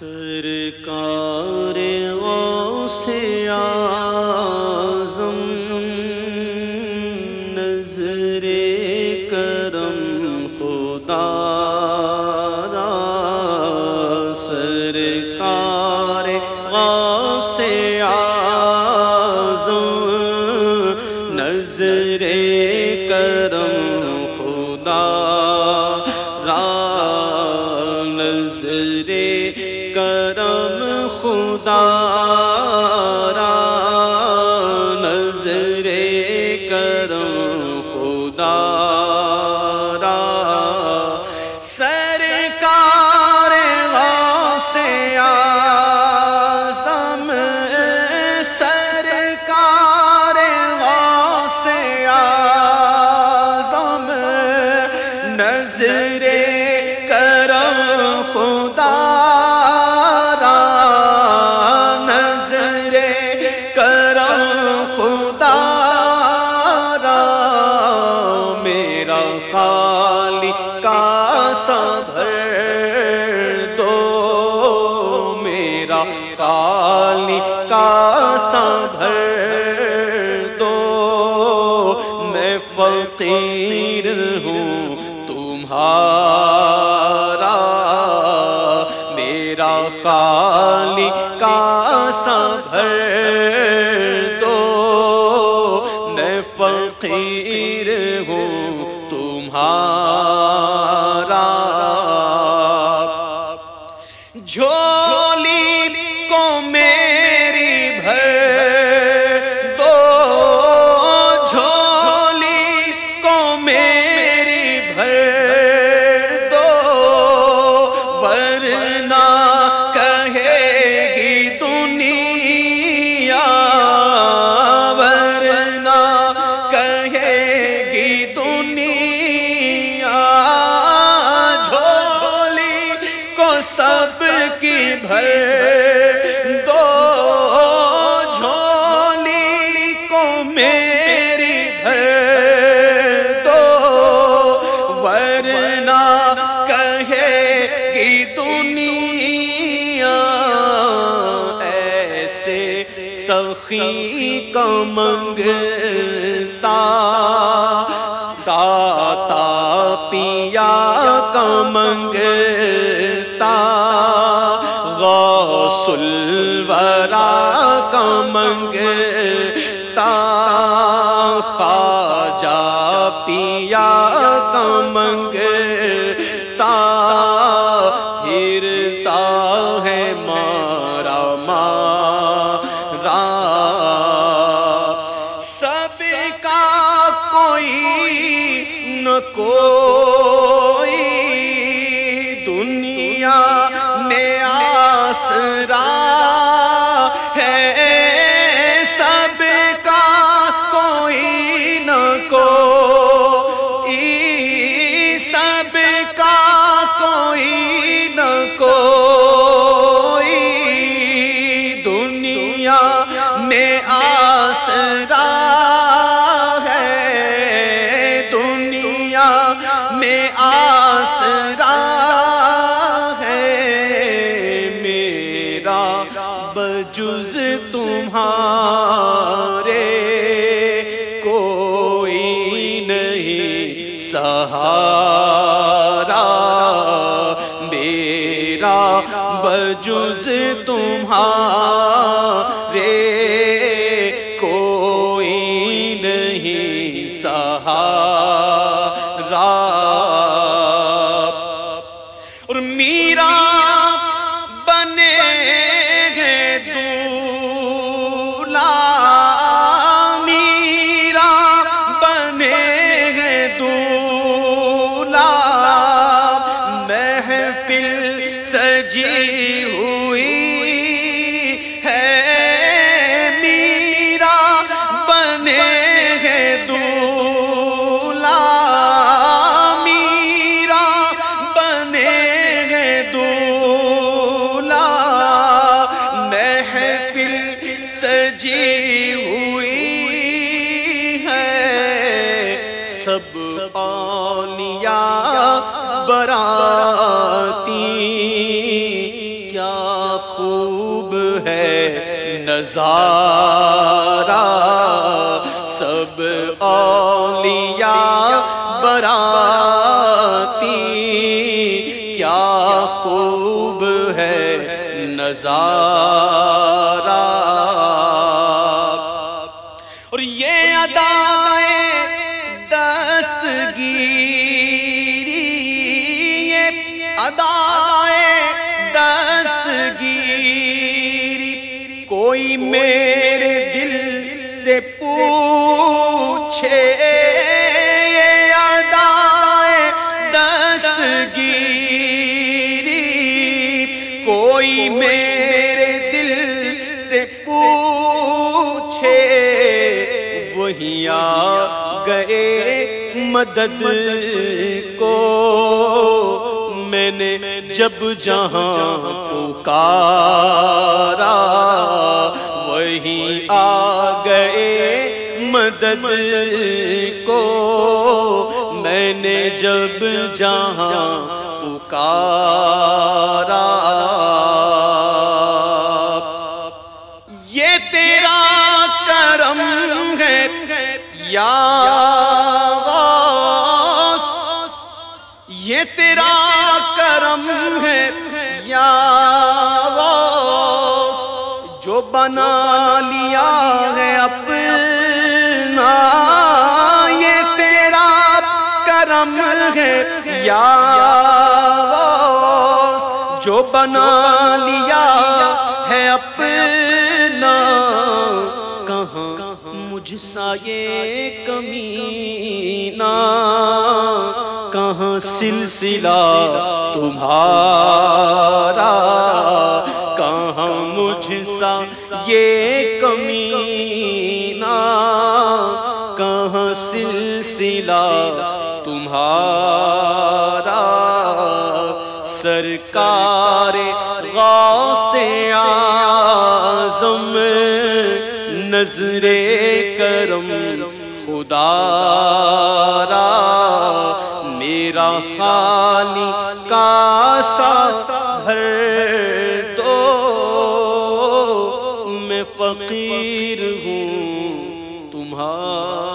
سرکار غوث اعظم، نظر کرم خدا را، سرکار غوث اعظم، نظر کرم خدا را، نظر کرم خدا کا صبر دو میرا خالی کا صبر دو میں فقیر ہوں تمہارا میرا خالی کا صبر بھر دو جھولی کو میری بھر دو، ورنہ کہے گی دنیا ایسے سخی کا منگتا، داتا پیا کا منگتا۔ غوث الورا کا منگتا خواجہ پیا کا منگتا پھرتا ہے مارا مارا سب کا کوئی نہ کوئی کوئی نہ سب کا کوئی نہ کوئی دنیا میں آسرا ہے۔ دنیا میں آسرا ہے۔ میرا بجز تمہارے کوئی نہیں سہارا میرا بجز تمہارے کوئی نہیں سہارا۔ بنے گے دولا میرا بنے گے دولا محفل سجی ہوئی ہے۔ سب اولیاء براتی، کیا ہے نظارہ۔ نظارہ۔ اور یہ ادائے دستگیری یہ ادائے دستگیری۔ کوئی میرے دل سے پوچھے۔ کوئی میرے دل سے پوچھے، وہی آ گئے مدد کو۔ میں نے جب جہاں پکارا، وہی آ گئے مدد کو۔ میں نے جب جہاں پکارا یا غوث، یہ تیرا کرم ہے۔ یا غوث، جو بنا لیا ہے اپنا، یہ تیرا کرم ہے۔ یا غوث، جو بنا لیا مجھ سا یہ کمینہ، کہاں سلسلہ تمہارا؟ کہاں مجھ سا یہ کمینہ؟ کہاں سلسلہ تمہارا؟ سرکار غوث اعظم نظر کرم خدا را میرا خالی کا سا بھر دو میں فقیر ہوں تمہارا